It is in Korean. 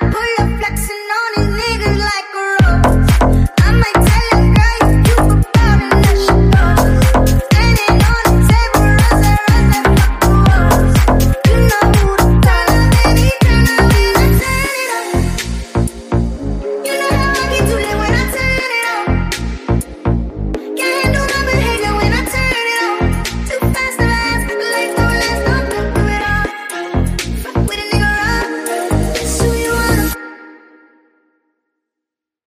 full of